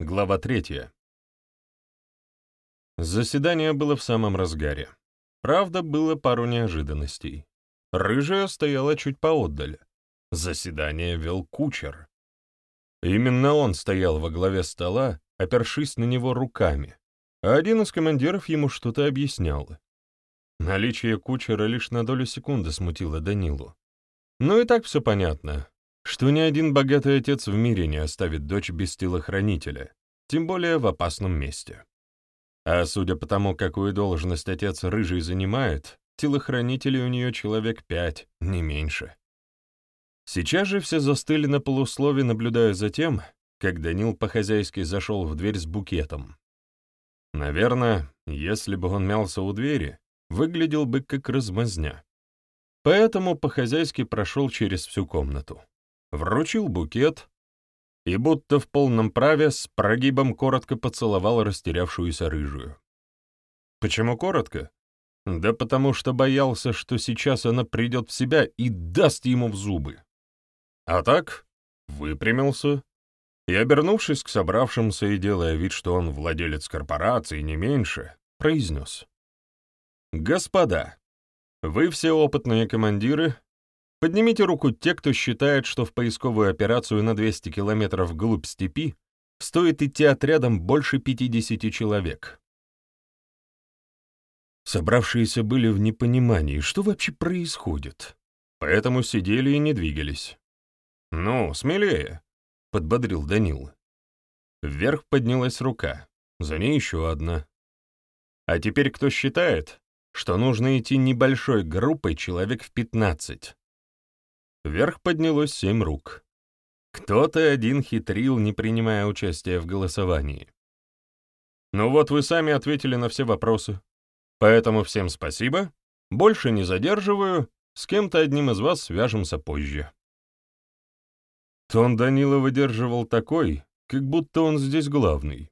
Глава третья. Заседание было в самом разгаре. Правда, было пару неожиданностей. Рыжая стояла чуть поотдаль. Заседание вел кучер. Именно он стоял во главе стола, опершись на него руками, а один из командиров ему что-то объяснял. Наличие кучера лишь на долю секунды смутило Данилу. Ну и так все понятно что ни один богатый отец в мире не оставит дочь без телохранителя, тем более в опасном месте. А судя по тому, какую должность отец рыжий занимает, телохранителей у нее человек пять, не меньше. Сейчас же все застыли на полуслове, наблюдая за тем, как Данил по-хозяйски зашел в дверь с букетом. Наверное, если бы он мялся у двери, выглядел бы как размазня. Поэтому по-хозяйски прошел через всю комнату вручил букет и, будто в полном праве, с прогибом коротко поцеловал растерявшуюся рыжую. Почему коротко? Да потому что боялся, что сейчас она придет в себя и даст ему в зубы. А так выпрямился и, обернувшись к собравшимся и делая вид, что он владелец корпорации не меньше, произнес. «Господа, вы все опытные командиры Поднимите руку те, кто считает, что в поисковую операцию на 200 километров вглубь степи стоит идти отрядом больше 50 человек. Собравшиеся были в непонимании, что вообще происходит, поэтому сидели и не двигались. «Ну, смелее», — подбодрил Данил. Вверх поднялась рука, за ней еще одна. А теперь кто считает, что нужно идти небольшой группой человек в пятнадцать? Вверх поднялось семь рук. Кто-то один хитрил, не принимая участия в голосовании. Ну вот вы сами ответили на все вопросы. Поэтому всем спасибо. Больше не задерживаю. С кем-то одним из вас свяжемся позже. Тон Данила выдерживал такой, как будто он здесь главный.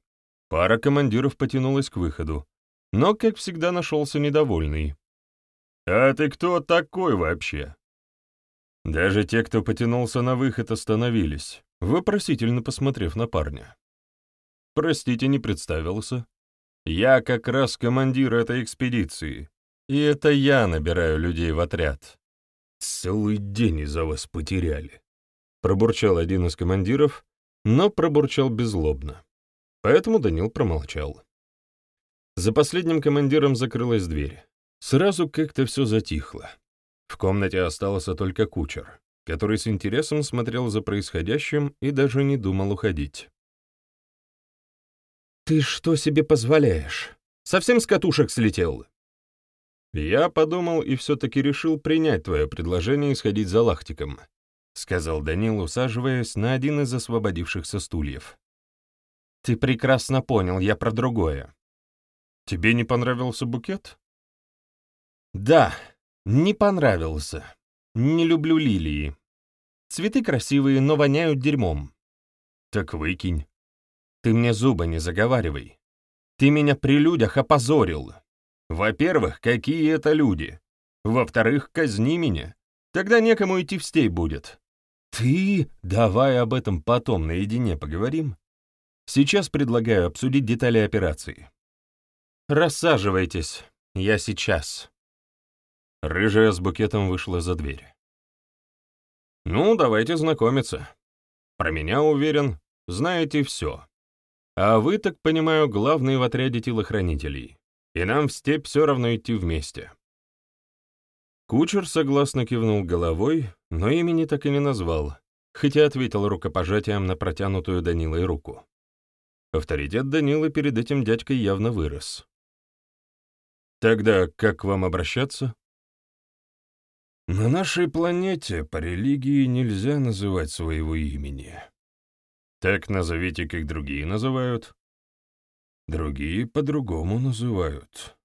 Пара командиров потянулась к выходу, но, как всегда, нашелся недовольный. «А ты кто такой вообще?» Даже те, кто потянулся на выход, остановились, вопросительно посмотрев на парня. «Простите, не представился. Я как раз командир этой экспедиции, и это я набираю людей в отряд». «Целый день из-за вас потеряли», — пробурчал один из командиров, но пробурчал беззлобно. Поэтому Данил промолчал. За последним командиром закрылась дверь. Сразу как-то все затихло. В комнате остался только кучер, который с интересом смотрел за происходящим и даже не думал уходить. «Ты что себе позволяешь? Совсем с катушек слетел?» «Я подумал и все-таки решил принять твое предложение и сходить за лахтиком», — сказал Данил, усаживаясь на один из освободившихся стульев. «Ты прекрасно понял, я про другое». «Тебе не понравился букет?» «Да, не понравился. Не люблю лилии. Цветы красивые, но воняют дерьмом. Так выкинь. Ты мне зубы не заговаривай. Ты меня при людях опозорил. Во-первых, какие это люди? Во-вторых, казни меня. Тогда некому идти в стей будет. Ты? Давай об этом потом наедине поговорим. Сейчас предлагаю обсудить детали операции. Рассаживайтесь. Я сейчас. Рыжая с букетом вышла за дверь. «Ну, давайте знакомиться. Про меня, уверен, знаете все. А вы, так понимаю, главный в отряде телохранителей, и нам в степь все равно идти вместе». Кучер согласно кивнул головой, но имени так и не назвал, хотя ответил рукопожатием на протянутую Данилой руку. Авторитет Данилы перед этим дядькой явно вырос. «Тогда как к вам обращаться?» На нашей планете по религии нельзя называть своего имени. Так назовите, как другие называют. Другие по-другому называют.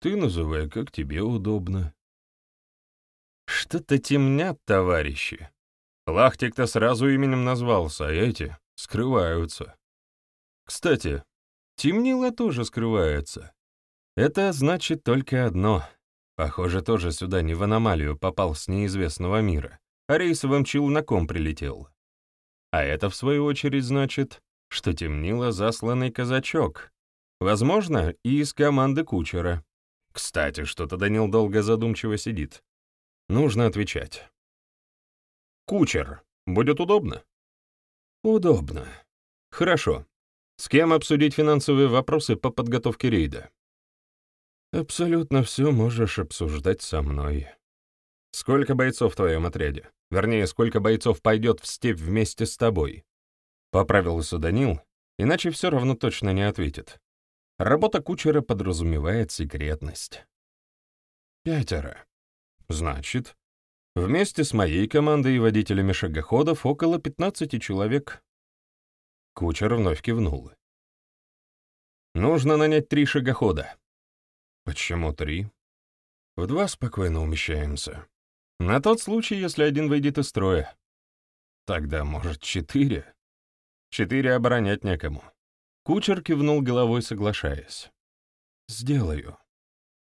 Ты называй, как тебе удобно. Что-то темнят, товарищи. Лахтик-то сразу именем назвался, а эти скрываются. Кстати, темнило тоже скрывается. Это значит только одно — Похоже, тоже сюда не в аномалию попал с неизвестного мира, а рейсовым челноком прилетел. А это, в свою очередь, значит, что темнило засланный казачок, возможно, и из команды кучера. Кстати, что-то Данил долго задумчиво сидит. Нужно отвечать. «Кучер, будет удобно?» «Удобно. Хорошо. С кем обсудить финансовые вопросы по подготовке рейда?» «Абсолютно все можешь обсуждать со мной. Сколько бойцов в твоем отряде? Вернее, сколько бойцов пойдет в степь вместе с тобой?» Поправился Данил, иначе все равно точно не ответит. Работа кучера подразумевает секретность. «Пятеро. Значит, вместе с моей командой и водителями шагоходов около 15 человек». Кучер вновь кивнул. «Нужно нанять три шагохода». «Почему три?» «В два спокойно умещаемся. На тот случай, если один выйдет из строя. Тогда, может, четыре?» Четыре оборонять некому. Кучер кивнул головой, соглашаясь. «Сделаю.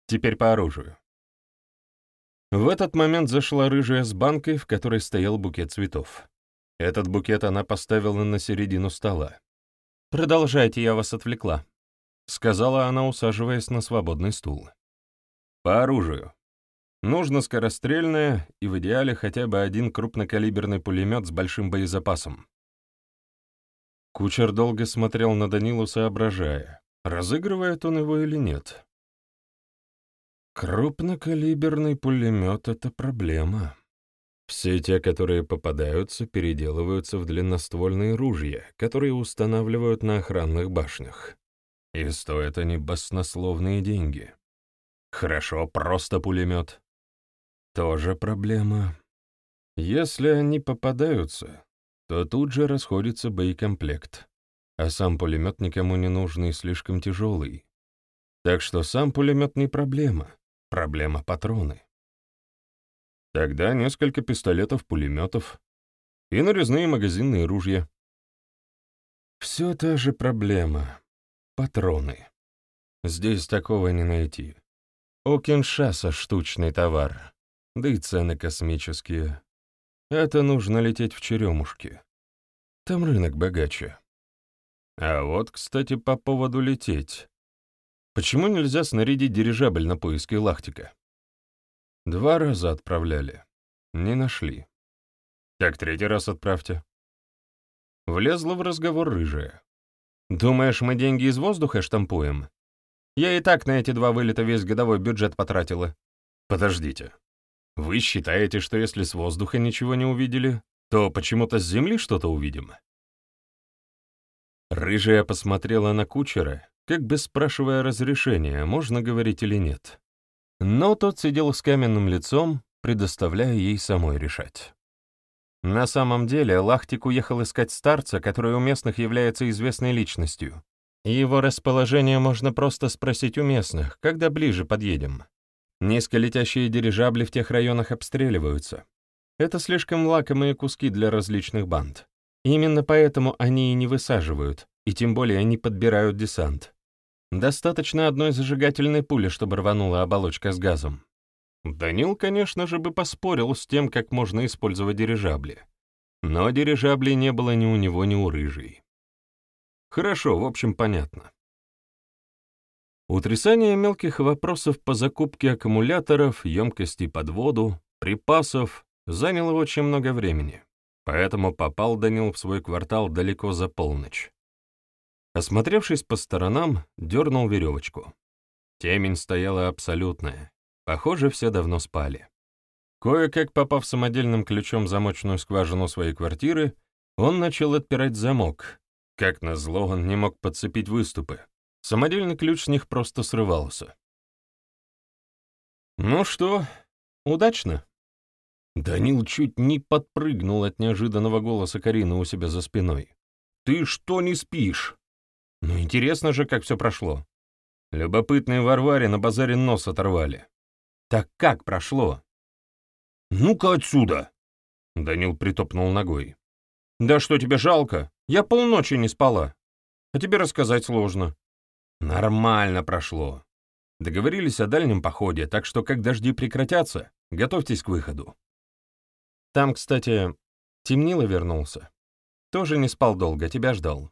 Теперь по оружию». В этот момент зашла рыжая с банкой, в которой стоял букет цветов. Этот букет она поставила на середину стола. «Продолжайте, я вас отвлекла», — сказала она, усаживаясь на свободный стул. «По оружию. Нужно скорострельное и в идеале хотя бы один крупнокалиберный пулемет с большим боезапасом. Кучер долго смотрел на Данилу, соображая, разыгрывает он его или нет. Крупнокалиберный пулемет — это проблема. Все те, которые попадаются, переделываются в длинноствольные ружья, которые устанавливают на охранных башнях. И стоят они баснословные деньги. Хорошо, просто пулемет. Тоже проблема. Если они попадаются, то тут же расходится боекомплект, а сам пулемет никому не нужный и слишком тяжелый. Так что сам пулемет не проблема, проблема патроны. Тогда несколько пистолетов-пулеметов и нарезные магазинные ружья. Все та же проблема — патроны. Здесь такого не найти. У штучный товар, да и цены космические. Это нужно лететь в Черемушки. Там рынок богаче. А вот, кстати, по поводу лететь. Почему нельзя снарядить дирижабль на поиски Лахтика? Два раза отправляли. Не нашли. Так третий раз отправьте. Влезла в разговор рыжая. «Думаешь, мы деньги из воздуха штампуем? Я и так на эти два вылета весь годовой бюджет потратила». «Подождите. Вы считаете, что если с воздуха ничего не увидели, то почему-то с земли что-то увидим?» Рыжая посмотрела на кучера, как бы спрашивая разрешения, можно говорить или нет. Но тот сидел с каменным лицом, предоставляя ей самой решать. На самом деле Лахтик уехал искать старца, который у местных является известной личностью. его расположение можно просто спросить у местных, когда ближе подъедем. Низколетящие дирижабли в тех районах обстреливаются. Это слишком лакомые куски для различных банд. Именно поэтому они и не высаживают, и тем более не подбирают десант. Достаточно одной зажигательной пули, чтобы рванула оболочка с газом. Данил, конечно же, бы поспорил с тем, как можно использовать дирижабли. Но дирижаблей не было ни у него, ни у рыжей. Хорошо, в общем, понятно. Утрясание мелких вопросов по закупке аккумуляторов, емкостей под воду, припасов заняло очень много времени, поэтому попал Данил в свой квартал далеко за полночь. Осмотревшись по сторонам, дернул веревочку. Темень стояла абсолютная. Похоже, все давно спали. Кое-как попав самодельным ключом в замочную скважину своей квартиры, он начал отпирать замок. Как назло, он не мог подцепить выступы. Самодельный ключ с них просто срывался. «Ну что, удачно?» Данил чуть не подпрыгнул от неожиданного голоса Карины у себя за спиной. «Ты что не спишь?» «Ну, интересно же, как все прошло. Любопытные Варваре на базаре нос оторвали. Так как прошло?» «Ну-ка отсюда!» Данил притопнул ногой. «Да что тебе жалко? Я полночи не спала. А тебе рассказать сложно. Нормально прошло. Договорились о дальнем походе, так что как дожди прекратятся, готовьтесь к выходу. Там, кстати, темнило вернулся. Тоже не спал долго, тебя ждал.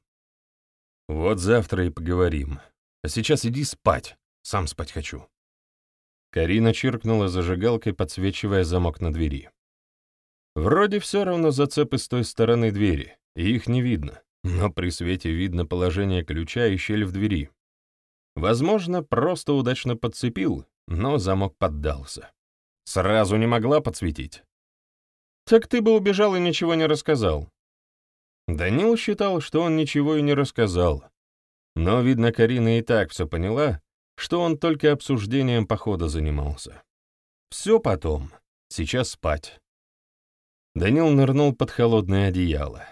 Вот завтра и поговорим. А сейчас иди спать. Сам спать хочу. Карина чиркнула зажигалкой, подсвечивая замок на двери. Вроде все равно зацепы с той стороны двери, и их не видно, но при свете видно положение ключа и щель в двери. Возможно, просто удачно подцепил, но замок поддался. Сразу не могла подсветить. «Так ты бы убежал и ничего не рассказал». Данил считал, что он ничего и не рассказал. Но, видно, Карина и так все поняла, что он только обсуждением похода занимался. Все потом. Сейчас спать. Данил нырнул под холодное одеяло.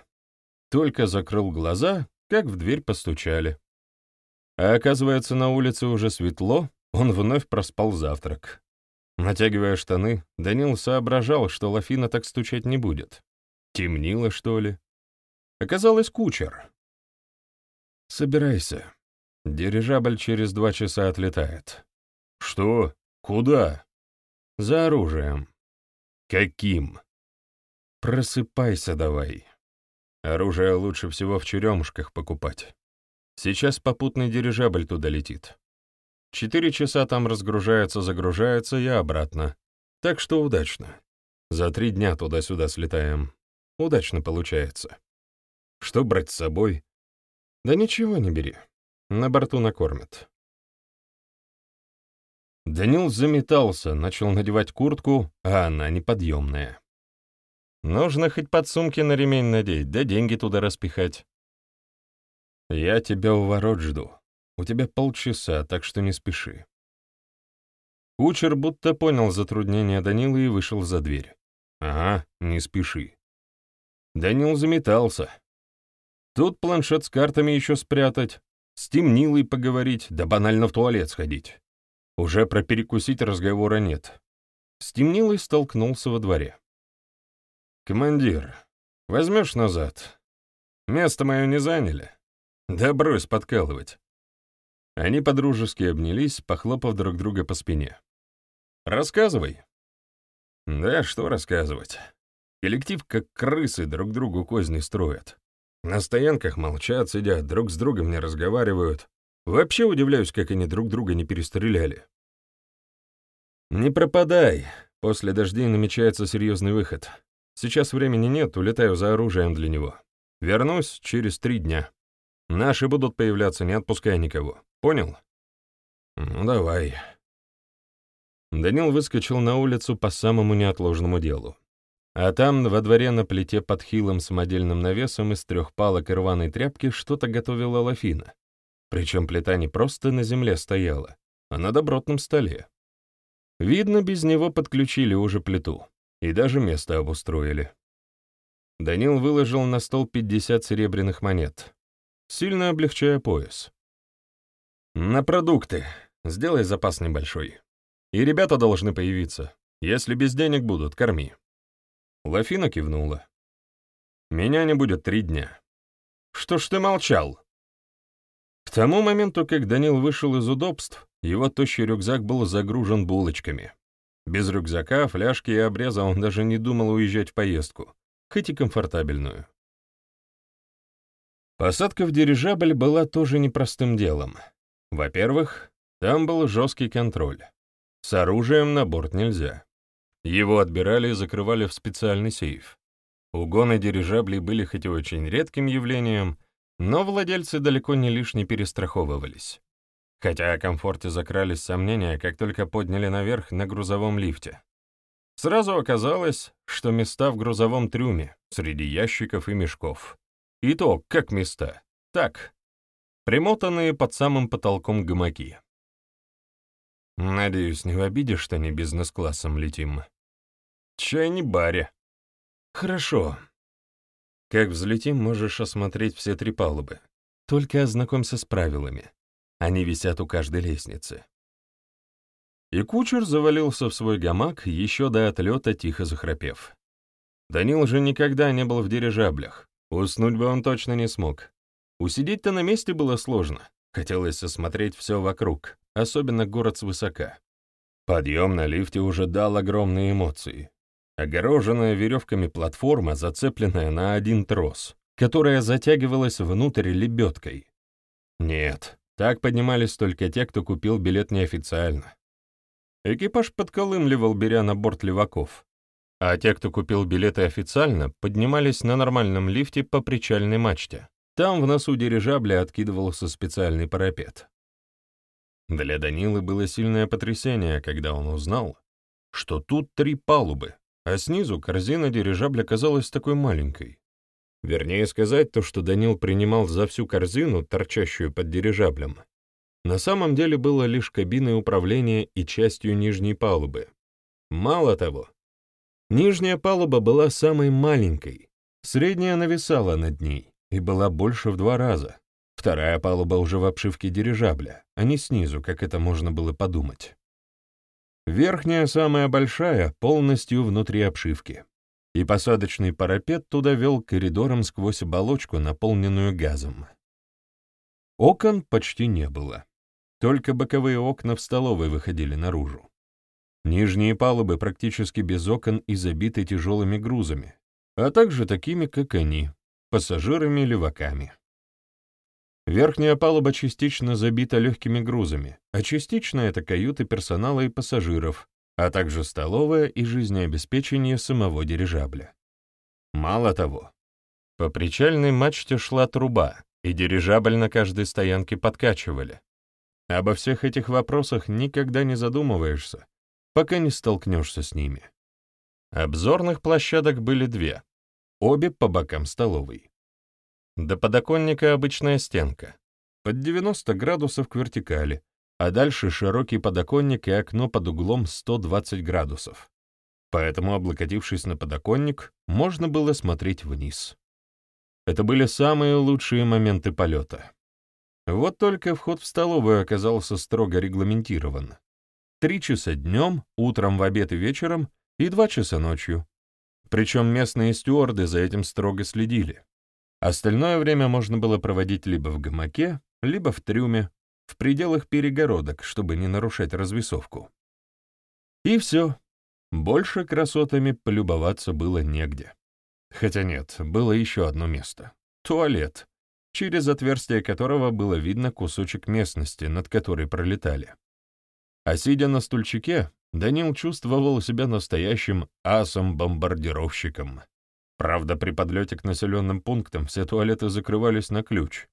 Только закрыл глаза, как в дверь постучали. А оказывается, на улице уже светло, он вновь проспал завтрак. Натягивая штаны, Данил соображал, что Лафина так стучать не будет. Темнило, что ли? Оказалось, кучер. «Собирайся. Дирижабль через два часа отлетает». «Что? Куда?» «За оружием». «Каким?» «Просыпайся давай. Оружие лучше всего в черемушках покупать. Сейчас попутный дирижабль туда летит. Четыре часа там разгружается-загружается и обратно. Так что удачно. За три дня туда-сюда слетаем. Удачно получается. Что брать с собой? Да ничего не бери. На борту накормят. Данил заметался, начал надевать куртку, а она неподъемная. Нужно хоть подсумки на ремень надеть, да деньги туда распихать. Я тебя у ворот жду. У тебя полчаса, так что не спеши. Кучер будто понял затруднение Данила и вышел за дверь. Ага, не спеши. Данил заметался. Тут планшет с картами еще спрятать, с темнилой поговорить, да банально в туалет сходить. Уже про перекусить разговора нет. С темнилой столкнулся во дворе. «Командир, возьмешь назад? Место мое не заняли? Да брось подкалывать». Они подружески обнялись, похлопав друг друга по спине. «Рассказывай». «Да что рассказывать. Коллектив как крысы друг другу козни строят. На стоянках молчат, сидят, друг с другом не разговаривают. Вообще удивляюсь, как они друг друга не перестреляли». «Не пропадай. После дождей намечается серьезный выход. Сейчас времени нет, улетаю за оружием для него. Вернусь через три дня. Наши будут появляться, не отпуская никого. Понял? Ну, давай. Данил выскочил на улицу по самому неотложному делу. А там, во дворе на плите под хилым самодельным навесом из трех палок и рваной тряпки что-то готовила Лафина. Причем плита не просто на земле стояла, а на добротном столе. Видно, без него подключили уже плиту. И даже место обустроили. Данил выложил на стол 50 серебряных монет, сильно облегчая пояс. «На продукты. Сделай запас небольшой. И ребята должны появиться. Если без денег будут, корми». Лафина кивнула. «Меня не будет три дня». «Что ж ты молчал?» К тому моменту, как Данил вышел из удобств, его тощий рюкзак был загружен булочками. Без рюкзака, фляжки и обреза он даже не думал уезжать в поездку, хоть и комфортабельную. Посадка в дирижабль была тоже непростым делом. Во-первых, там был жесткий контроль. С оружием на борт нельзя. Его отбирали и закрывали в специальный сейф. Угоны дирижаблей были хоть и очень редким явлением, но владельцы далеко не лишне перестраховывались хотя о комфорте закрались сомнения, как только подняли наверх на грузовом лифте. Сразу оказалось, что места в грузовом трюме, среди ящиков и мешков. И то, как места. Так, примотанные под самым потолком гамаки. Надеюсь, не в обиде, что не бизнес-классом летим. Чай не баре. Хорошо. Как взлетим, можешь осмотреть все три палубы. Только ознакомься с правилами. Они висят у каждой лестницы. И кучер завалился в свой гамак, еще до отлета тихо захрапев. Данил же никогда не был в дирижаблях. Уснуть бы он точно не смог. Усидеть-то на месте было сложно. Хотелось осмотреть все вокруг, особенно город свысока. Подъем на лифте уже дал огромные эмоции. Огороженная веревками платформа, зацепленная на один трос, которая затягивалась внутрь лебедкой. Нет, так поднимались только те, кто купил билет неофициально. Экипаж подколымливал, беря на борт леваков. А те, кто купил билеты официально, поднимались на нормальном лифте по причальной мачте. Там в носу дирижабля откидывался специальный парапет. Для Данилы было сильное потрясение, когда он узнал, что тут три палубы, а снизу корзина дирижабля казалась такой маленькой. Вернее сказать, то, что Данил принимал за всю корзину, торчащую под дирижаблем, на самом деле было лишь кабиной управления и частью нижней палубы. Мало того, нижняя палуба была самой маленькой, средняя нависала над ней и была больше в два раза. Вторая палуба уже в обшивке дирижабля, а не снизу, как это можно было подумать. Верхняя, самая большая, полностью внутри обшивки. И посадочный парапет туда вел коридором сквозь оболочку, наполненную газом. Окон почти не было. Только боковые окна в столовой выходили наружу. Нижние палубы практически без окон и забиты тяжелыми грузами, а также такими, как они, пассажирами-леваками. Верхняя палуба частично забита легкими грузами, а частично это каюты персонала и пассажиров, а также столовая и жизнеобеспечение самого дирижабля. Мало того, по причальной мачте шла труба, и дирижабль на каждой стоянке подкачивали, Обо всех этих вопросах никогда не задумываешься, пока не столкнешься с ними. Обзорных площадок были две, обе по бокам столовой. До подоконника обычная стенка, под 90 градусов к вертикали, а дальше широкий подоконник и окно под углом 120 градусов. Поэтому, облокотившись на подоконник, можно было смотреть вниз. Это были самые лучшие моменты полета. Вот только вход в столовую оказался строго регламентирован. Три часа днем, утром, в обед и вечером, и два часа ночью. Причем местные стюарды за этим строго следили. Остальное время можно было проводить либо в гамаке, либо в трюме, в пределах перегородок, чтобы не нарушать развесовку. И все. Больше красотами полюбоваться было негде. Хотя нет, было еще одно место. Туалет, через отверстие которого было видно кусочек местности, над которой пролетали. А сидя на стульчике, Данил чувствовал себя настоящим асом-бомбардировщиком. Правда, при подлете к населенным пунктам все туалеты закрывались на ключ,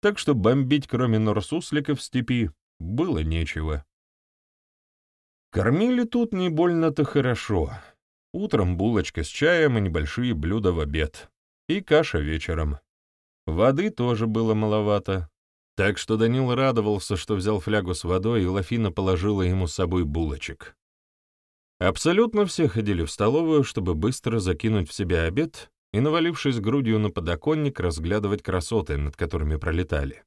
так что бомбить, кроме норсуслика в степи, было нечего. Кормили тут не больно-то хорошо. Утром булочка с чаем и небольшие блюда в обед. И каша вечером. Воды тоже было маловато, так что Данил радовался, что взял флягу с водой, и Лафина положила ему с собой булочек. Абсолютно все ходили в столовую, чтобы быстро закинуть в себя обед и, навалившись грудью на подоконник, разглядывать красоты, над которыми пролетали.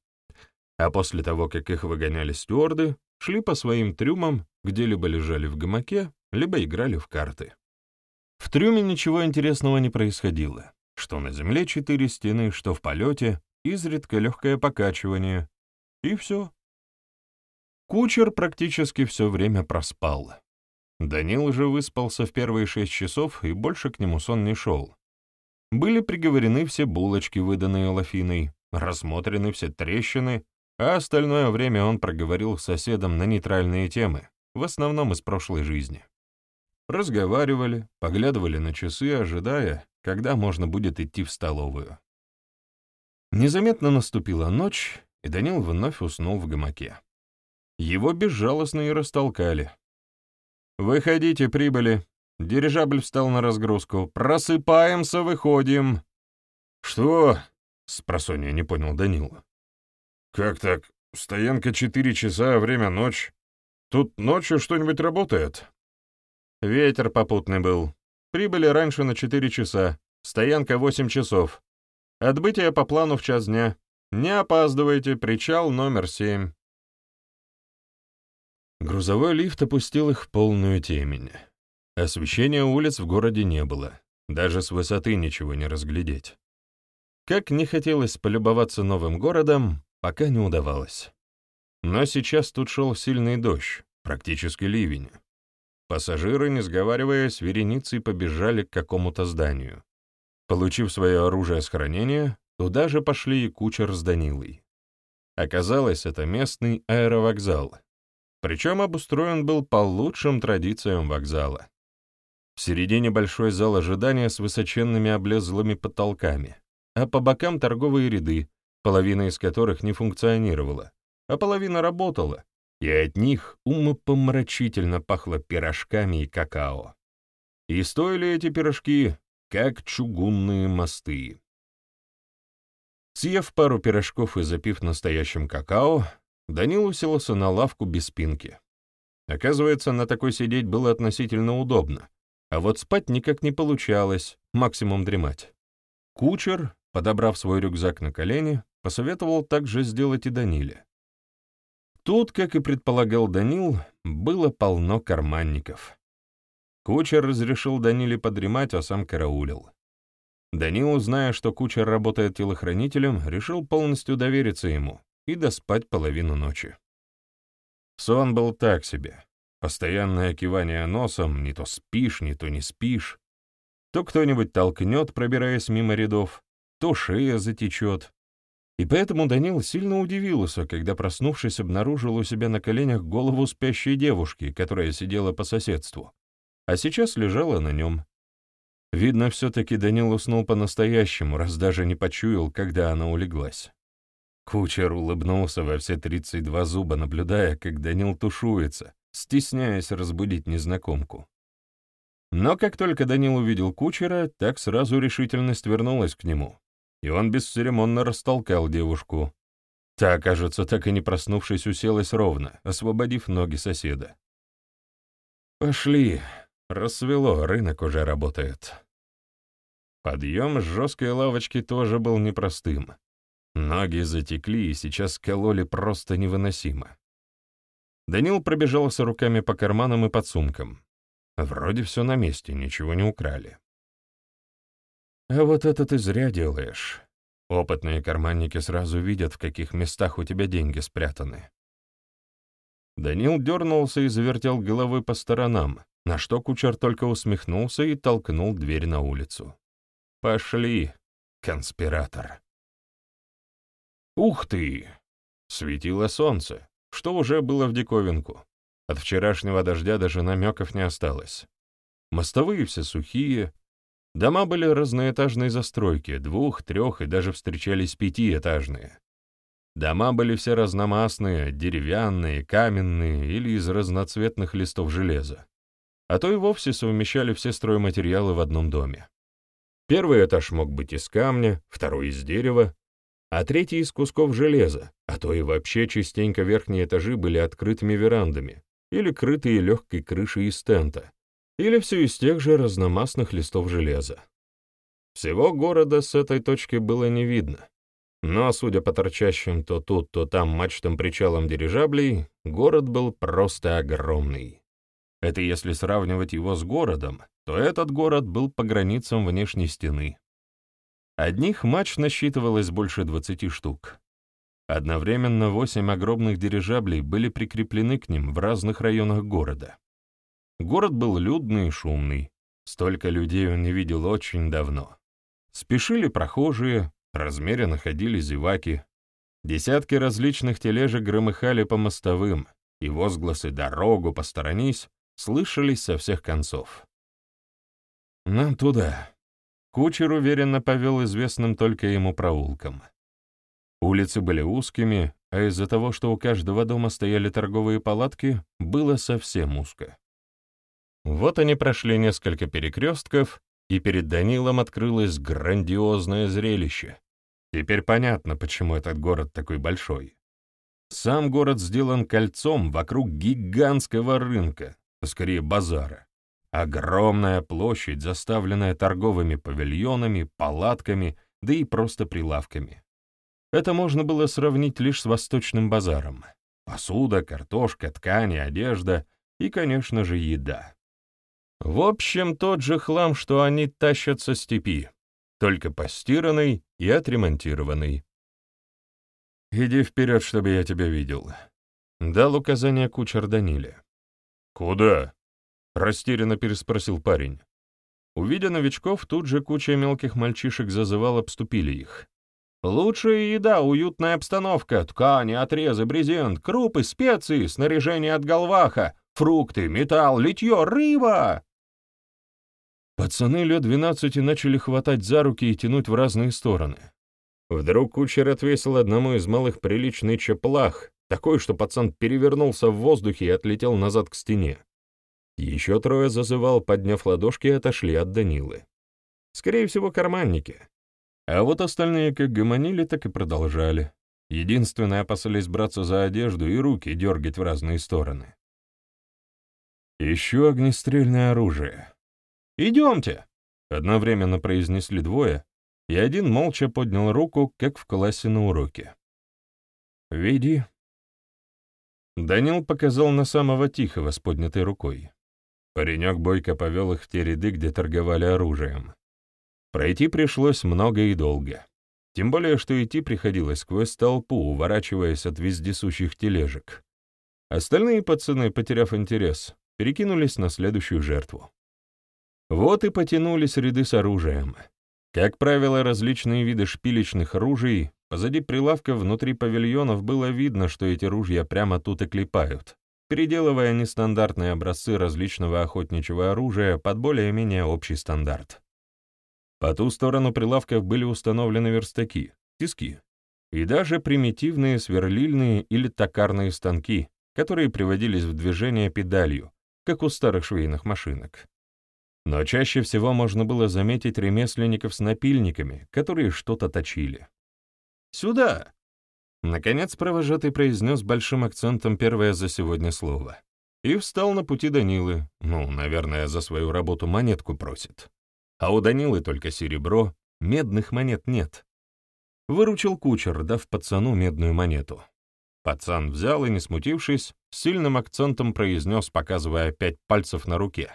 А после того, как их выгоняли стюарды, шли по своим трюмам, где либо лежали в гамаке, либо играли в карты. В трюме ничего интересного не происходило что на земле четыре стены, что в полете, изредка легкое покачивание. И все. Кучер практически все время проспал. Данил же выспался в первые шесть часов, и больше к нему сон не шел. Были приговорены все булочки, выданные Лафиной, рассмотрены все трещины, а остальное время он проговорил с соседом на нейтральные темы, в основном из прошлой жизни. Разговаривали, поглядывали на часы, ожидая, когда можно будет идти в столовую. Незаметно наступила ночь, и Данил вновь уснул в гамаке. Его безжалостно и растолкали. «Выходите, прибыли!» Дирижабль встал на разгрузку. «Просыпаемся, выходим!» «Что?» — спросонья не понял Данила. «Как так? Стоянка четыре часа, а время ночь. Тут ночью что-нибудь работает?» Ветер попутный был. Прибыли раньше на 4 часа. Стоянка 8 часов. Отбытие по плану в час дня. Не опаздывайте, причал номер 7. Грузовой лифт опустил их в полную темень. Освещения улиц в городе не было. Даже с высоты ничего не разглядеть. Как не хотелось полюбоваться новым городом, пока не удавалось. Но сейчас тут шел сильный дождь, практически ливень. Пассажиры, не сговариваясь, вереницей побежали к какому-то зданию. Получив свое оружие с хранения, туда же пошли и кучер с Данилой. Оказалось, это местный аэровокзал. Причем обустроен был по лучшим традициям вокзала. В середине большой зал ожидания с высоченными облезлыми потолками, а по бокам торговые ряды, половина из которых не функционировала, а половина работала, и от них умопомрачительно пахло пирожками и какао. И стоили эти пирожки, как чугунные мосты. Съев пару пирожков и запив настоящим какао, Данил уселся на лавку без спинки. Оказывается, на такой сидеть было относительно удобно, а вот спать никак не получалось, максимум дремать. Кучер, подобрав свой рюкзак на колени, посоветовал также сделать и Даниле. Тут, как и предполагал Данил, было полно карманников. Кучер разрешил Даниле подремать, а сам караулил. Данил, зная, что кучер работает телохранителем, решил полностью довериться ему и доспать половину ночи. Сон был так себе. Постоянное кивание носом, не то спишь, не то не спишь. То кто-нибудь толкнет, пробираясь мимо рядов, то шея затечет. И поэтому Данил сильно удивился, когда, проснувшись, обнаружил у себя на коленях голову спящей девушки, которая сидела по соседству, а сейчас лежала на нем. Видно, все-таки Данил уснул по-настоящему, раз даже не почуял, когда она улеглась. Кучер улыбнулся во все тридцать два зуба, наблюдая, как Данил тушуется, стесняясь разбудить незнакомку. Но как только Данил увидел кучера, так сразу решительность вернулась к нему, и он бесцеремонно растолкал девушку. Та, кажется, так и не проснувшись, уселась ровно, освободив ноги соседа. «Пошли. Рассвело, рынок уже работает». Подъем с жесткой лавочки тоже был непростым. Ноги затекли и сейчас кололи просто невыносимо. Данил пробежался руками по карманам и под сумкам. Вроде все на месте, ничего не украли. А вот это ты зря делаешь. Опытные карманники сразу видят, в каких местах у тебя деньги спрятаны. Данил дернулся и завертел головой по сторонам, на что кучер только усмехнулся и толкнул дверь на улицу. «Пошли, конспиратор». Ух ты! Светило солнце, что уже было в диковинку. От вчерашнего дождя даже намеков не осталось. Мостовые все сухие, Дома были разноэтажной застройки, двух, трех и даже встречались пятиэтажные. Дома были все разномастные, деревянные, каменные или из разноцветных листов железа. А то и вовсе совмещали все стройматериалы в одном доме. Первый этаж мог быть из камня, второй из дерева, а третий из кусков железа, а то и вообще частенько верхние этажи были открытыми верандами или крытые легкой крышей из тента, или все из тех же разномастных листов железа. Всего города с этой точки было не видно, но, судя по торчащим то тут, то там мачтам-причалам дирижаблей, город был просто огромный. Это если сравнивать его с городом, то этот город был по границам внешней стены. Одних матч насчитывалось больше 20 штук. Одновременно восемь огромных дирижаблей были прикреплены к ним в разных районах города. Город был людный и шумный. Столько людей он не видел очень давно. Спешили прохожие, размеренно ходили зеваки. Десятки различных тележек громыхали по мостовым, и возгласы «дорогу, посторонись» слышались со всех концов. «Нам туда». Кучер уверенно повел известным только ему проулком. Улицы были узкими, а из-за того, что у каждого дома стояли торговые палатки, было совсем узко. Вот они прошли несколько перекрестков, и перед Данилом открылось грандиозное зрелище. Теперь понятно, почему этот город такой большой. Сам город сделан кольцом вокруг гигантского рынка, а скорее базара. Огромная площадь, заставленная торговыми павильонами, палатками, да и просто прилавками. Это можно было сравнить лишь с восточным базаром. Посуда, картошка, ткани, одежда и, конечно же, еда. В общем, тот же хлам, что они тащат со степи, только постиранный и отремонтированный. «Иди вперед, чтобы я тебя видел», — дал указание кучер Даниле. «Куда?» — растерянно переспросил парень. Увидя новичков, тут же куча мелких мальчишек зазывал обступили их. Лучшая еда, уютная обстановка, ткани, отрезы, брезент, крупы, специи, снаряжение от голваха, фрукты, металл, литье, рыба!» Пацаны лет двенадцати начали хватать за руки и тянуть в разные стороны. Вдруг кучер отвесил одному из малых приличный чеплах, такой, что пацан перевернулся в воздухе и отлетел назад к стене. Еще трое зазывал, подняв ладошки, отошли от Данилы. Скорее всего, карманники. А вот остальные как гомонили, так и продолжали. Единственное, опасались браться за одежду и руки дергать в разные стороны. Еще огнестрельное оружие. «Идемте!» — одновременно произнесли двое, и один молча поднял руку, как в классе на уроке. «Веди». Данил показал на самого тихого с поднятой рукой. Паренек бойко повел их в те ряды, где торговали оружием. Пройти пришлось много и долго. Тем более, что идти приходилось сквозь толпу, уворачиваясь от вездесущих тележек. Остальные пацаны, потеряв интерес, перекинулись на следующую жертву. Вот и потянулись ряды с оружием. Как правило, различные виды шпилечных ружей, позади прилавка внутри павильонов было видно, что эти ружья прямо тут и клепают, переделывая нестандартные образцы различного охотничьего оружия под более-менее общий стандарт. По ту сторону прилавков были установлены верстаки, тиски и даже примитивные сверлильные или токарные станки, которые приводились в движение педалью, как у старых швейных машинок. Но чаще всего можно было заметить ремесленников с напильниками, которые что-то точили. «Сюда!» Наконец провожатый произнес большим акцентом первое за сегодня слово. И встал на пути Данилы, ну, наверное, за свою работу монетку просит. А у Данилы только серебро, медных монет нет. Выручил кучер, дав пацану медную монету. Пацан взял и, не смутившись, сильным акцентом произнес, показывая пять пальцев на руке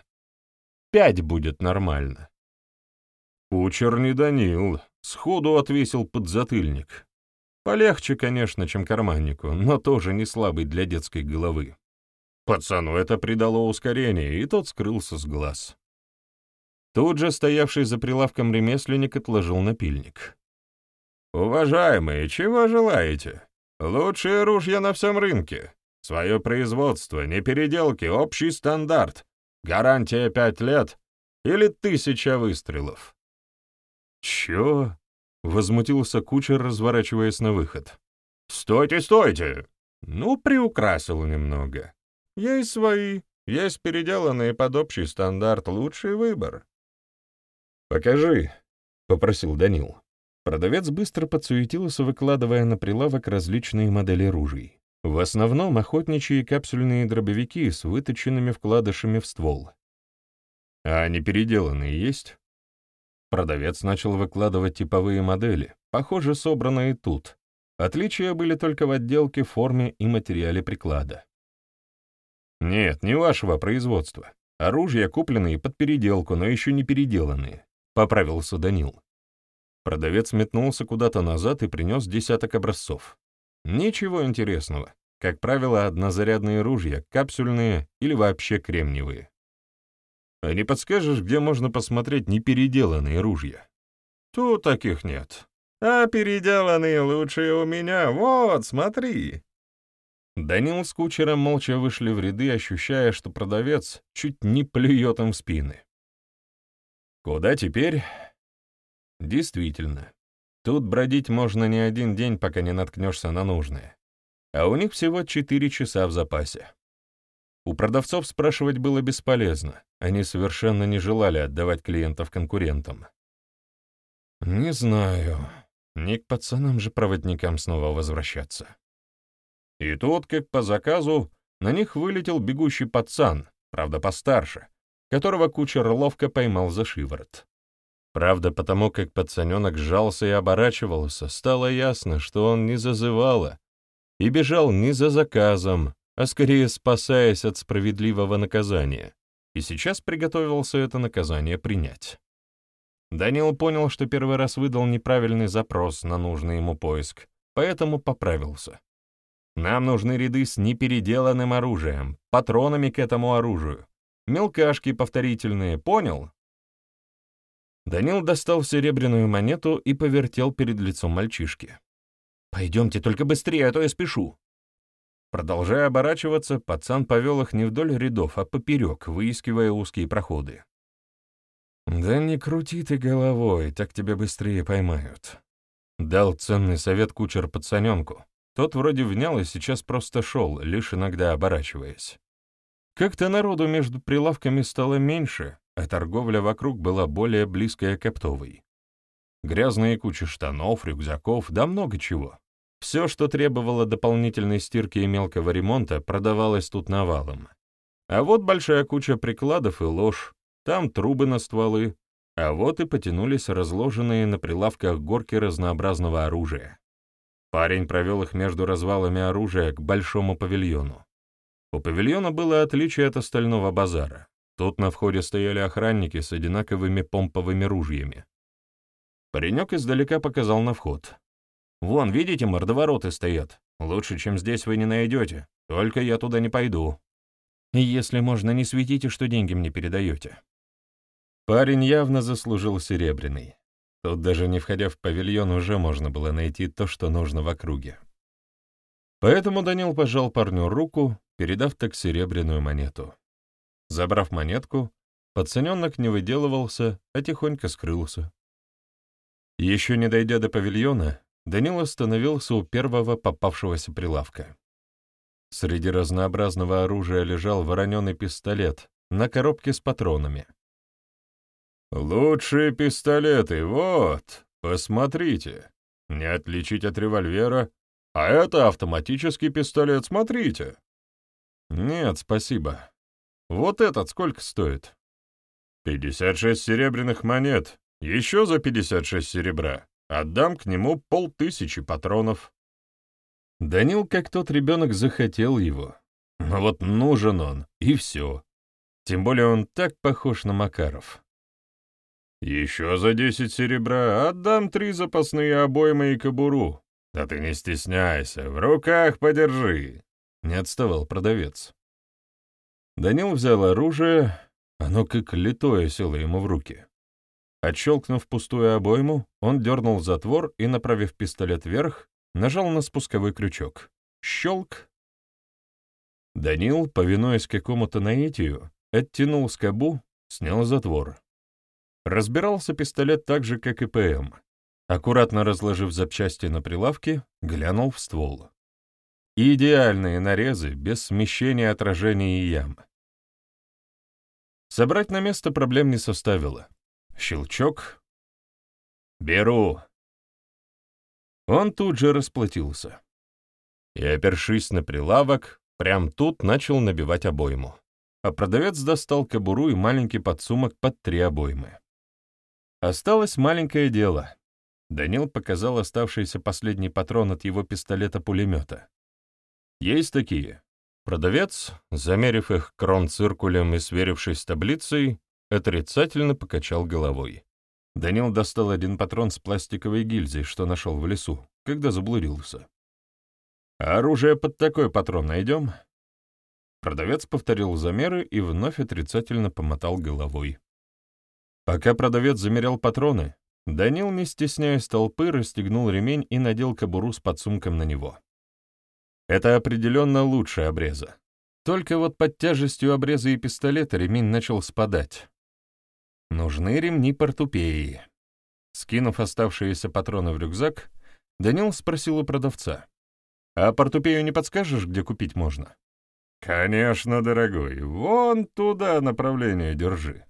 пять будет нормально. Кучер не Данил, сходу отвесил подзатыльник. Полегче, конечно, чем карманнику, но тоже не слабый для детской головы. Пацану это придало ускорение, и тот скрылся с глаз. Тут же стоявший за прилавком ремесленник отложил напильник. «Уважаемые, чего желаете? Лучшие ружья на всем рынке. Свое производство, не переделки, общий стандарт. Гарантия пять лет или тысяча выстрелов. Чё? Возмутился кучер, разворачиваясь на выход. «Стойте, стойте!» Ну, приукрасил немного. Есть свои, есть переделанные под общий стандарт, лучший выбор. «Покажи», — попросил Данил. Продавец быстро подсуетился, выкладывая на прилавок различные модели ружей. В основном охотничьи капсульные дробовики с выточенными вкладышами в ствол. А они переделанные есть? Продавец начал выкладывать типовые модели, похоже, собранные тут. Отличия были только в отделке, форме и материале приклада. Нет, не вашего производства. Оружия купленные под переделку, но еще не переделанные, — поправился Данил. Продавец метнулся куда-то назад и принес десяток образцов. Ничего интересного. Как правило, однозарядные ружья, капсульные или вообще кремниевые. А не подскажешь, где можно посмотреть непеределанные ружья? Тут таких нет. А переделанные лучшие у меня. Вот, смотри. Данил с кучером молча вышли в ряды, ощущая, что продавец чуть не плюет им в спины. Куда теперь? Действительно, Тут бродить можно не один день, пока не наткнешься на нужное. А у них всего четыре часа в запасе. У продавцов спрашивать было бесполезно, они совершенно не желали отдавать клиентов конкурентам. «Не знаю, не к пацанам же проводникам снова возвращаться». И тут, как по заказу, на них вылетел бегущий пацан, правда постарше, которого кучер ловко поймал за шиворот. Правда, потому как пацаненок сжался и оборачивался, стало ясно, что он не зазывало и бежал не за заказом, а скорее спасаясь от справедливого наказания, и сейчас приготовился это наказание принять. Данил понял, что первый раз выдал неправильный запрос на нужный ему поиск, поэтому поправился. Нам нужны ряды с непеределанным оружием, патронами к этому оружию, мелкашки повторительные, понял? Данил достал серебряную монету и повертел перед лицом мальчишки. «Пойдемте только быстрее, а то я спешу». Продолжая оборачиваться, пацан повел их не вдоль рядов, а поперек, выискивая узкие проходы. «Да не крути ты головой, так тебя быстрее поймают», — дал ценный совет кучер пацаненку. Тот вроде внял и сейчас просто шел, лишь иногда оборачиваясь. Как-то народу между прилавками стало меньше, а торговля вокруг была более близкая к оптовой. Грязные кучи штанов, рюкзаков, да много чего. Все, что требовало дополнительной стирки и мелкого ремонта, продавалось тут навалом. А вот большая куча прикладов и ложь, там трубы на стволы, а вот и потянулись разложенные на прилавках горки разнообразного оружия. Парень провел их между развалами оружия к большому павильону. У павильона было отличие от остального базара. Тут на входе стояли охранники с одинаковыми помповыми ружьями. Паренек издалека показал на вход. Вон, видите, мордовороты стоят. Лучше, чем здесь вы не найдете. Только я туда не пойду. Если можно, не светите, что деньги мне передаете. Парень явно заслужил серебряный. Тут даже не входя в павильон уже можно было найти то, что нужно в округе. Поэтому Данил пожал парню руку, передав так серебряную монету. Забрав монетку, пацаненок не выделывался, а тихонько скрылся. Еще не дойдя до павильона, Данил остановился у первого попавшегося прилавка. Среди разнообразного оружия лежал вороненый пистолет на коробке с патронами. «Лучшие пистолеты, вот, посмотрите. Не отличить от револьвера, а это автоматический пистолет, смотрите». «Нет, спасибо. Вот этот сколько стоит?» «Пятьдесят шесть серебряных монет, еще за пятьдесят шесть серебра. Отдам к нему полтысячи патронов. Данил, как тот ребенок, захотел его. Но вот нужен он, и все. Тем более он так похож на Макаров. «Еще за десять серебра отдам три запасные обоймы и кобуру. Да ты не стесняйся, в руках подержи!» Не отставал продавец. Данил взял оружие, оно как литое село ему в руки. Отщелкнув пустую обойму, он дернул затвор и, направив пистолет вверх, нажал на спусковой крючок. Щелк! Данил, повинуясь какому-то наитию, оттянул скобу, снял затвор. Разбирался пистолет так же, как и ПМ. Аккуратно разложив запчасти на прилавке, глянул в ствол. Идеальные нарезы, без смещения отражений и ям. Собрать на место проблем не составило. Щелчок. «Беру». Он тут же расплатился. И, опершись на прилавок, прям тут начал набивать обойму. А продавец достал кобуру и маленький подсумок под три обоймы. Осталось маленькое дело. Данил показал оставшийся последний патрон от его пистолета-пулемета. Есть такие. Продавец, замерив их крон-циркулем и сверившись с таблицей, отрицательно покачал головой. Данил достал один патрон с пластиковой гильзой, что нашел в лесу, когда заблудился. «А оружие под такой патрон найдем?» Продавец повторил замеры и вновь отрицательно помотал головой. Пока продавец замерял патроны, Данил, не стесняясь толпы, расстегнул ремень и надел кобуру с подсумком на него. Это определенно лучше обреза. Только вот под тяжестью обреза и пистолета ремень начал спадать. Нужны ремни портупеи. Скинув оставшиеся патроны в рюкзак, Данил спросил у продавца. «А портупею не подскажешь, где купить можно?» «Конечно, дорогой. Вон туда направление держи».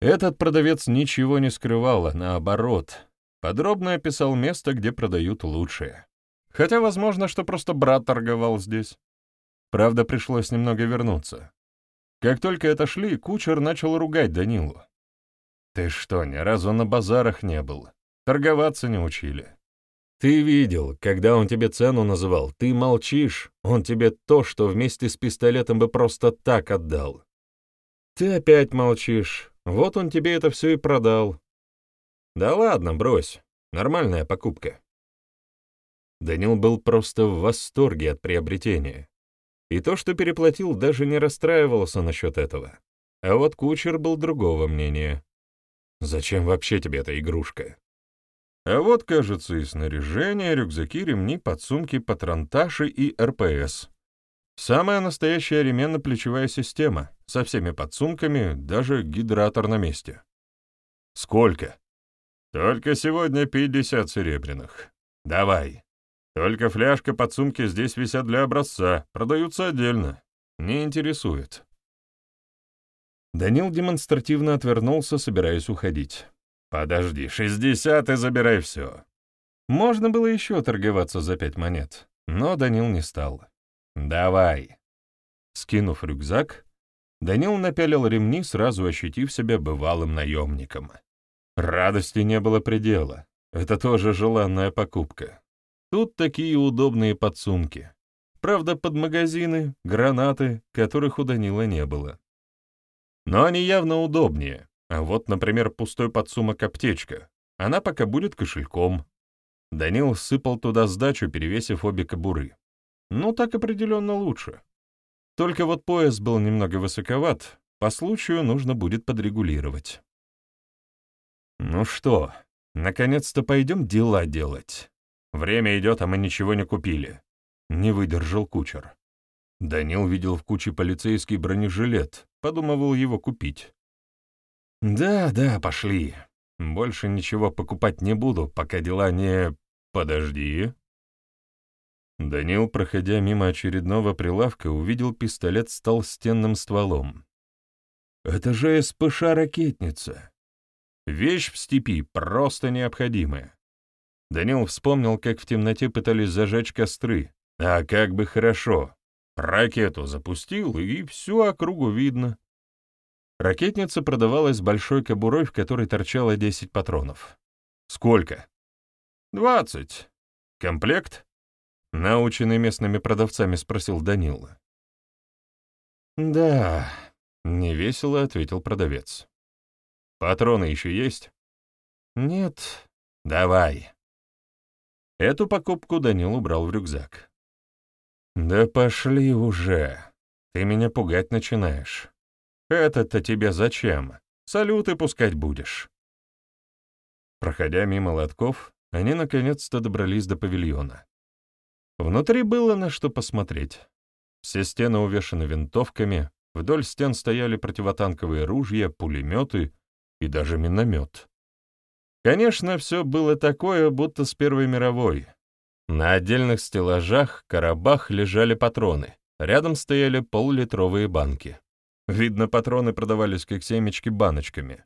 Этот продавец ничего не скрывал, а наоборот, подробно описал место, где продают лучшее. Хотя, возможно, что просто брат торговал здесь. Правда, пришлось немного вернуться. Как только отошли, кучер начал ругать Данилу. «Ты что, ни разу на базарах не был? Торговаться не учили. Ты видел, когда он тебе цену называл, ты молчишь, он тебе то, что вместе с пистолетом бы просто так отдал. Ты опять молчишь, вот он тебе это все и продал. Да ладно, брось, нормальная покупка». Данил был просто в восторге от приобретения. И то, что переплатил, даже не расстраивался насчет этого. А вот кучер был другого мнения. Зачем вообще тебе эта игрушка? А вот, кажется, и снаряжение, рюкзаки, ремни, подсумки, патронташи и РПС. Самая настоящая ременно-плечевая система, со всеми подсумками, даже гидратор на месте. Сколько? Только сегодня пятьдесят серебряных. Давай. Только фляжка подсумки здесь висят для образца, продаются отдельно. Не интересует. Данил демонстративно отвернулся, собираясь уходить. «Подожди, шестьдесят и забирай все». Можно было еще торговаться за пять монет, но Данил не стал. «Давай». Скинув рюкзак, Данил напялил ремни, сразу ощутив себя бывалым наемником. Радости не было предела. Это тоже желанная покупка. Тут такие удобные подсумки. Правда, под магазины, гранаты, которых у Данила не было. Но они явно удобнее. А вот, например, пустой подсумок-аптечка. Она пока будет кошельком. Данил сыпал туда сдачу, перевесив обе кобуры. Ну, так определенно лучше. Только вот пояс был немного высоковат, по случаю нужно будет подрегулировать. Ну что, наконец-то пойдем дела делать. Время идет, а мы ничего не купили. Не выдержал кучер. Данил видел в куче полицейский бронежилет, подумывал его купить. «Да, да, пошли. Больше ничего покупать не буду, пока дела не... Подожди». Данил, проходя мимо очередного прилавка, увидел пистолет с толстенным стволом. «Это же СПШ-ракетница. Вещь в степи просто необходимая». Данил вспомнил, как в темноте пытались зажечь костры. А как бы хорошо. Ракету запустил, и всю округу видно. Ракетница продавалась большой кобурой, в которой торчало 10 патронов. «Сколько?» «Двадцать. Комплект?» Наученный местными продавцами спросил Данила. «Да», — невесело ответил продавец. «Патроны еще есть?» «Нет». «Давай». Эту покупку Данил убрал в рюкзак. «Да пошли уже. Ты меня пугать начинаешь. Это-то тебе зачем? Салюты пускать будешь». Проходя мимо лотков, они наконец-то добрались до павильона. Внутри было на что посмотреть. Все стены увешаны винтовками, вдоль стен стояли противотанковые ружья, пулеметы и даже миномет. Конечно, все было такое, будто с Первой мировой. На отдельных стеллажах, коробах лежали патроны, рядом стояли полулитровые банки. Видно, патроны продавались как семечки баночками.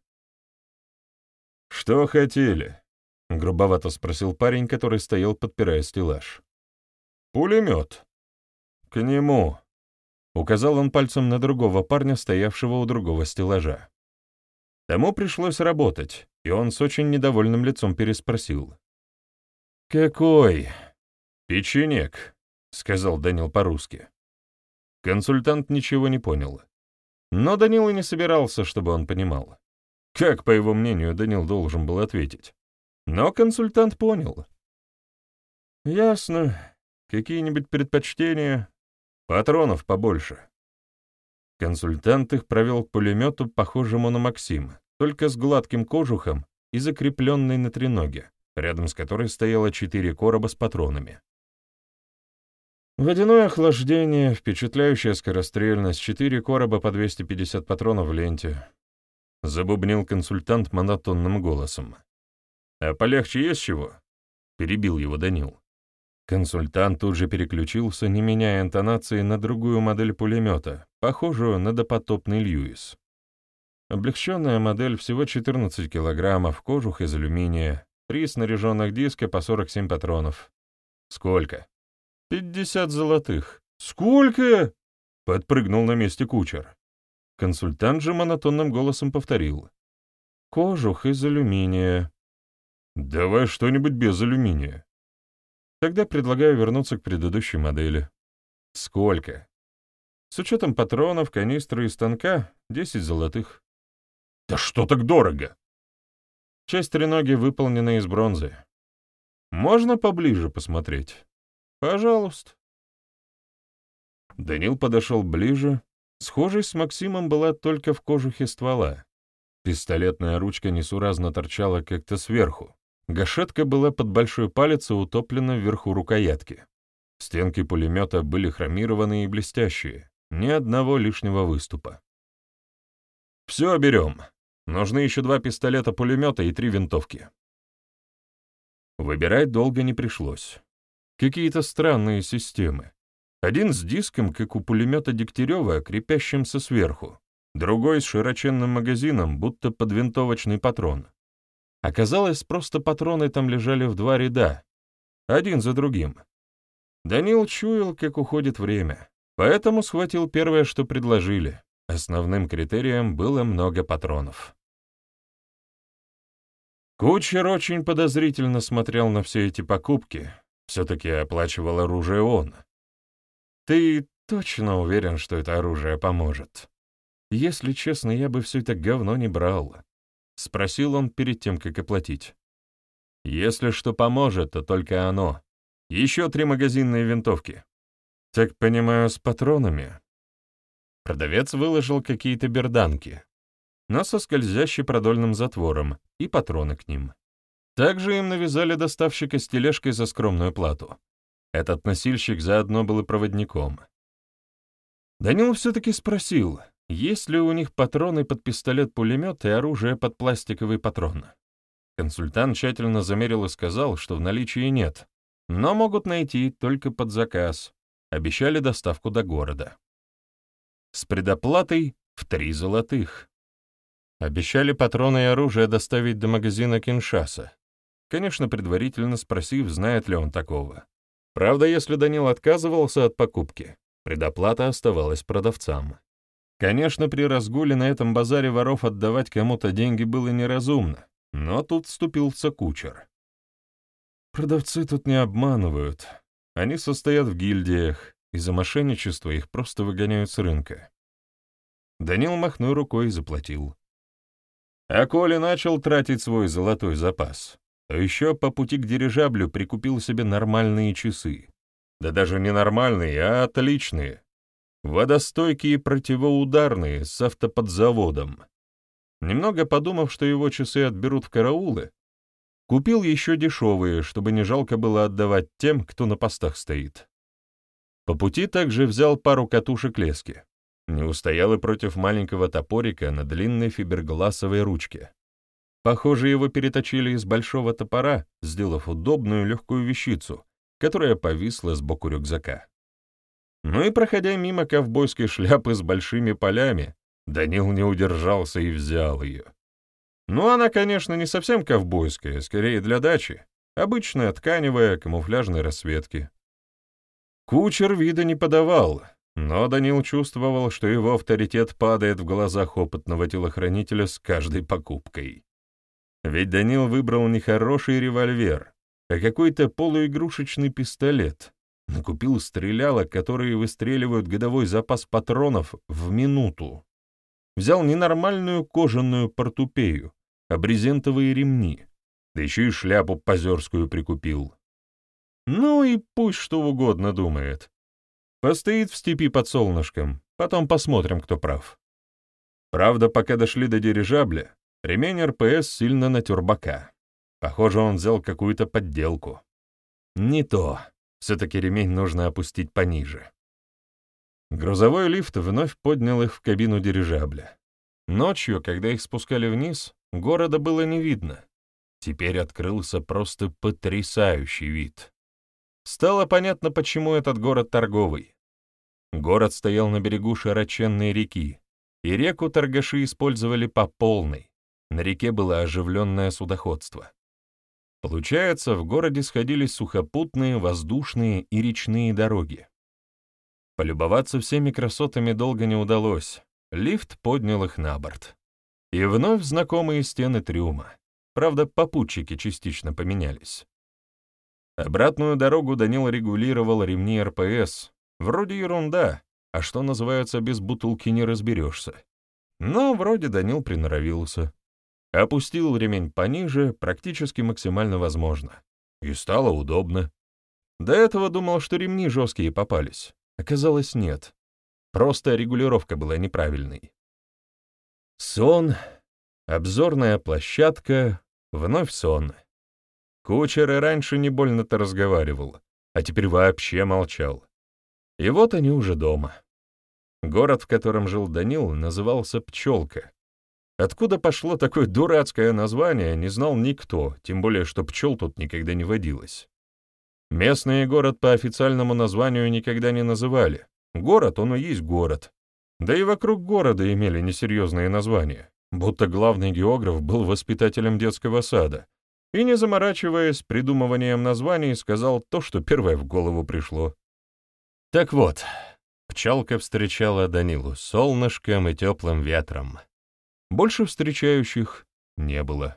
«Что хотели?» — грубовато спросил парень, который стоял, подпирая стеллаж. «Пулемет». «К нему», — указал он пальцем на другого парня, стоявшего у другого стеллажа. Тому пришлось работать, и он с очень недовольным лицом переспросил. «Какой?» «Печенек», — сказал Данил по-русски. Консультант ничего не понял. Но Данил и не собирался, чтобы он понимал. Как, по его мнению, Данил должен был ответить? Но консультант понял. «Ясно. Какие-нибудь предпочтения? Патронов побольше». Консультант их провел к пулемету, похожему на Максим, только с гладким кожухом и закрепленной на треноге, рядом с которой стояло четыре короба с патронами. Водяное охлаждение, впечатляющая скорострельность, четыре короба по 250 патронов в ленте. Забубнил консультант монотонным голосом. «А полегче есть чего?» — перебил его Данил. Консультант тут же переключился, не меняя интонации, на другую модель пулемета, похожую на допотопный Льюис. Облегченная модель всего 14 килограммов, кожух из алюминия, три снаряженных диска по 47 патронов. Сколько? «Пятьдесят золотых». «Сколько?» — подпрыгнул на месте кучер. Консультант же монотонным голосом повторил. «Кожух из алюминия». «Давай что-нибудь без алюминия». Тогда предлагаю вернуться к предыдущей модели. «Сколько?» «С учетом патронов, канистры и станка — десять золотых». «Да что так дорого?» Часть треноги выполнена из бронзы. Можно поближе посмотреть? «Пожалуйста». Данил подошел ближе. Схожесть с Максимом была только в кожухе ствола. Пистолетная ручка несуразно торчала как-то сверху. Гашетка была под большой палец и утоплена вверху рукоятки. Стенки пулемета были хромированные и блестящие, ни одного лишнего выступа. «Все берем. Нужны еще два пистолета-пулемета и три винтовки». Выбирать долго не пришлось. Какие-то странные системы. Один с диском, как у пулемета Дегтярева, крепящимся сверху, другой с широченным магазином, будто подвинтовочный патрон. Оказалось, просто патроны там лежали в два ряда, один за другим. Данил чуял, как уходит время, поэтому схватил первое, что предложили. Основным критерием было много патронов. Кучер очень подозрительно смотрел на все эти покупки. Все-таки оплачивал оружие он. «Ты точно уверен, что это оружие поможет?» «Если честно, я бы все это говно не брал», — спросил он перед тем, как оплатить. «Если что поможет, то только оно. Еще три магазинные винтовки. Так понимаю, с патронами?» Продавец выложил какие-то берданки, но со скользящей продольным затвором и патроны к ним. Также им навязали доставщика с тележкой за скромную плату. Этот носильщик заодно был и проводником. Данил все-таки спросил, есть ли у них патроны под пистолет-пулемет и оружие под пластиковый патрон. Консультант тщательно замерил и сказал, что в наличии нет, но могут найти только под заказ. Обещали доставку до города. С предоплатой в три золотых. Обещали патроны и оружие доставить до магазина Киншаса, конечно, предварительно спросив, знает ли он такого. Правда, если Данил отказывался от покупки, предоплата оставалась продавцам. Конечно, при разгуле на этом базаре воров отдавать кому-то деньги было неразумно, но тут вступился кучер. Продавцы тут не обманывают. Они состоят в гильдиях, и за мошенничество их просто выгоняют с рынка. Данил махнул рукой и заплатил. А Коля начал тратить свой золотой запас, то еще по пути к дирижаблю прикупил себе нормальные часы. Да даже не нормальные, а отличные, водостойкие противоударные с автоподзаводом. Немного подумав, что его часы отберут в караулы, купил еще дешевые, чтобы не жалко было отдавать тем, кто на постах стоит. По пути также взял пару катушек лески. Не устоял и против маленького топорика на длинной фибергласовой ручке. Похоже, его переточили из большого топора, сделав удобную легкую вещицу, которая повисла сбоку рюкзака. Ну и проходя мимо ковбойской шляпы с большими полями, Данил не удержался и взял ее. Ну, она, конечно, не совсем ковбойская, скорее для дачи, обычная тканевая камуфляжной расцветки. Кучер вида не подавал, но Данил чувствовал, что его авторитет падает в глазах опытного телохранителя с каждой покупкой. Ведь Данил выбрал не хороший револьвер, а какой-то полуигрушечный пистолет, Накупил стрелялок, которые выстреливают годовой запас патронов в минуту. Взял ненормальную кожаную портупею, а брезентовые ремни, да еще и шляпу позерскую прикупил. Ну и пусть что угодно думает. Постоит в степи под солнышком, потом посмотрим, кто прав. Правда, пока дошли до дирижабля, ремень РПС сильно натер бока. Похоже, он взял какую-то подделку. Не то. Все-таки ремень нужно опустить пониже. Грузовой лифт вновь поднял их в кабину дирижабля. Ночью, когда их спускали вниз, города было не видно. Теперь открылся просто потрясающий вид. Стало понятно, почему этот город торговый. Город стоял на берегу широченной реки, и реку торгаши использовали по полной. На реке было оживленное судоходство. Получается, в городе сходились сухопутные, воздушные и речные дороги. Полюбоваться всеми красотами долго не удалось. Лифт поднял их на борт. И вновь знакомые стены трюма. Правда, попутчики частично поменялись. Обратную дорогу Данил регулировал ремни РПС. Вроде ерунда, а что называется, без бутылки не разберешься. Но вроде Данил приноровился. Опустил ремень пониже, практически максимально возможно. И стало удобно. До этого думал, что ремни жесткие попались. Оказалось, нет. Просто регулировка была неправильной. Сон. Обзорная площадка, вновь сон. Кучер и раньше не больно-то разговаривал, а теперь вообще молчал. И вот они уже дома. Город, в котором жил Данил, назывался Пчелка. Откуда пошло такое дурацкое название, не знал никто, тем более, что пчел тут никогда не водилось. Местный город по официальному названию никогда не называли. Город, он и есть город. Да и вокруг города имели несерьезные названия, будто главный географ был воспитателем детского сада, и, не заморачиваясь придумыванием названий, сказал то, что первое в голову пришло. Так вот, пчелка встречала Данилу солнышком и теплым ветром. Больше встречающих не было.